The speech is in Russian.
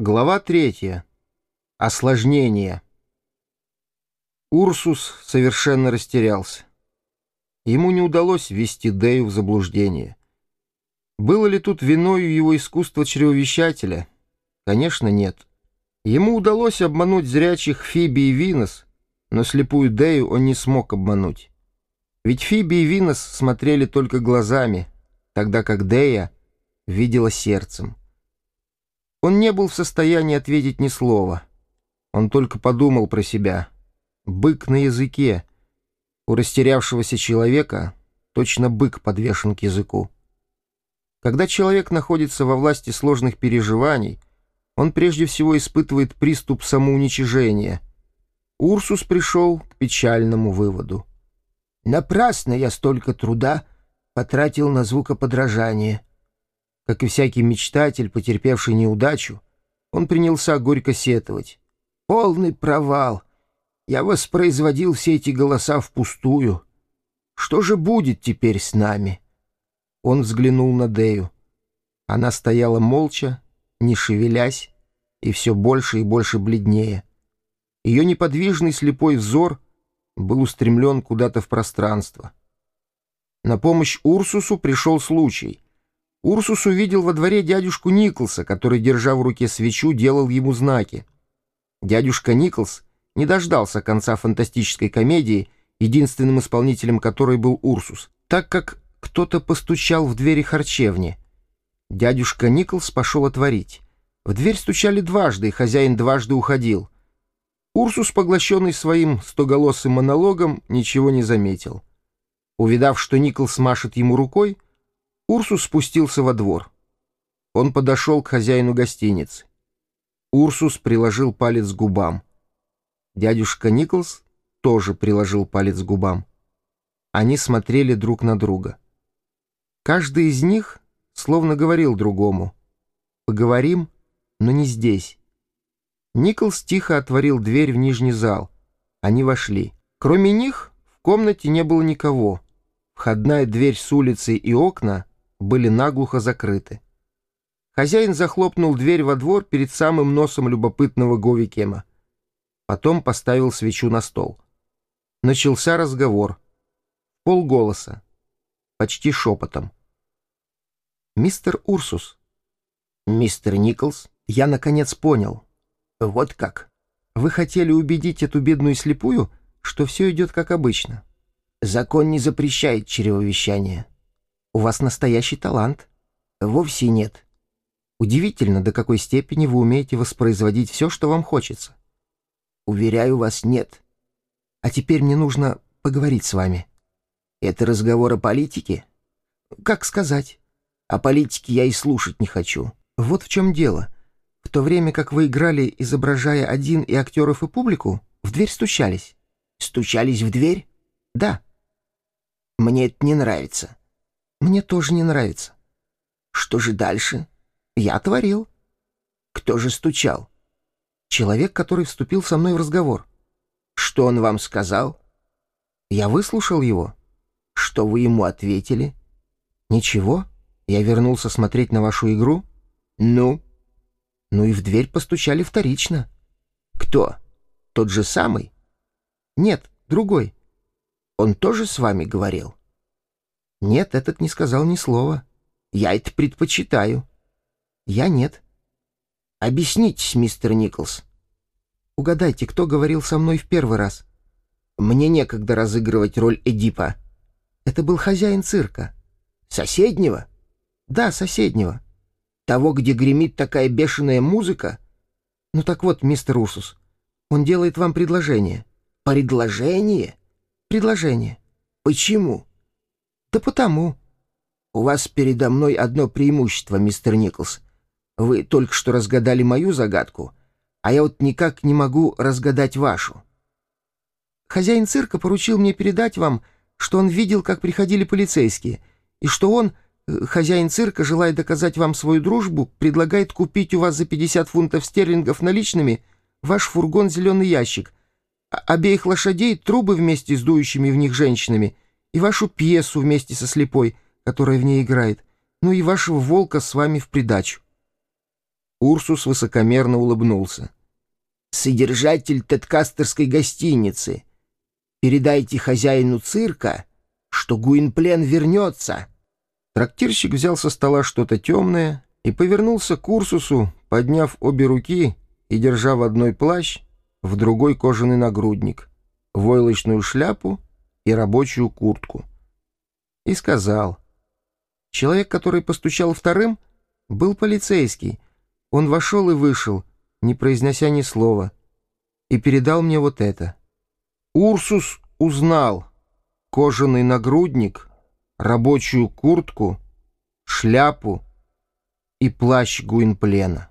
Глава третья. Осложнение. Урсус совершенно растерялся. Ему не удалось ввести Дею в заблуждение. Было ли тут виною его искусство чревовещателя? Конечно, нет. Ему удалось обмануть зрячих Фиби и Винос, но слепую Дею он не смог обмануть. Ведь Фиби и Винос смотрели только глазами, тогда как Дея видела сердцем. Он не был в состоянии ответить ни слова. Он только подумал про себя. Бык на языке. У растерявшегося человека точно бык подвешен к языку. Когда человек находится во власти сложных переживаний, он прежде всего испытывает приступ самоуничижения. Урсус пришел к печальному выводу. «Напрасно я столько труда потратил на звукоподражание. Как и всякий мечтатель, потерпевший неудачу, он принялся горько сетовать. «Полный провал! Я воспроизводил все эти голоса впустую. Что же будет теперь с нами?» Он взглянул на Дею. Она стояла молча, не шевелясь, и все больше и больше бледнее. Ее неподвижный слепой взор был устремлен куда-то в пространство. На помощь Урсусу пришел случай — Урсус увидел во дворе дядюшку Николса, который, держа в руке свечу, делал ему знаки. Дядюшка Николс не дождался конца фантастической комедии, единственным исполнителем которой был Урсус, так как кто-то постучал в двери харчевни. Дядюшка Николс пошел отворить. В дверь стучали дважды, и хозяин дважды уходил. Урсус, поглощенный своим стоголосым монологом, ничего не заметил. Увидав, что Николс машет ему рукой, Урсус спустился во двор. Он подошел к хозяину гостиницы. Урсус приложил палец к губам. Дядюшка Николс тоже приложил палец к губам. Они смотрели друг на друга. Каждый из них словно говорил другому. «Поговорим, но не здесь». Николс тихо отворил дверь в нижний зал. Они вошли. Кроме них в комнате не было никого. Входная дверь с улицы и окна были наглухо закрыты. Хозяин захлопнул дверь во двор перед самым носом любопытного Говикема. Потом поставил свечу на стол. Начался разговор. Полголоса. Почти шепотом. «Мистер Урсус». «Мистер Николс». «Я, наконец, понял». «Вот как?» «Вы хотели убедить эту бедную слепую, что все идет как обычно?» «Закон не запрещает чревовещание». У вас настоящий талант. Вовсе нет. Удивительно, до какой степени вы умеете воспроизводить все, что вам хочется. Уверяю вас, нет. А теперь мне нужно поговорить с вами. Это разговор о политике? Как сказать? О политике я и слушать не хочу. Вот в чем дело. В то время как вы играли, изображая один и актеров, и публику, в дверь стучались. Стучались в дверь? Да. Мне это не нравится. Мне тоже не нравится. Что же дальше? Я творил. Кто же стучал? Человек, который вступил со мной в разговор. Что он вам сказал? Я выслушал его. Что вы ему ответили? Ничего. Я вернулся смотреть на вашу игру. Ну? Ну и в дверь постучали вторично. Кто? Тот же самый? Нет, другой. Он тоже с вами говорил? Нет, этот не сказал ни слова. Я это предпочитаю. Я нет. Объяснитесь, мистер Николс. Угадайте, кто говорил со мной в первый раз? Мне некогда разыгрывать роль Эдипа. Это был хозяин цирка. Соседнего? Да, соседнего. Того, где гремит такая бешеная музыка? Ну так вот, мистер Урсус, он делает вам предложение. Предложение? Предложение. Почему? Да потому. У вас передо мной одно преимущество, мистер Николс. Вы только что разгадали мою загадку, а я вот никак не могу разгадать вашу. Хозяин цирка поручил мне передать вам, что он видел, как приходили полицейские, и что он, э, хозяин цирка, желая доказать вам свою дружбу, предлагает купить у вас за 50 фунтов стерлингов наличными ваш фургон «Зеленый ящик», обеих лошадей, трубы вместе с дующими в них женщинами — и вашу пьесу вместе со слепой, которая в ней играет, ну и вашего волка с вами в придачу. Урсус высокомерно улыбнулся. «Содержатель Теткастерской гостиницы. Передайте хозяину цирка, что Гуинплен вернется». Трактирщик взял со стола что-то темное и повернулся к Урсусу, подняв обе руки и держа в одной плащ, в другой кожаный нагрудник, войлочную шляпу и рабочую куртку. И сказал. Человек, который постучал вторым, был полицейский. Он вошел и вышел, не произнося ни слова, и передал мне вот это. Урсус узнал кожаный нагрудник, рабочую куртку, шляпу и плащ Гуинплена.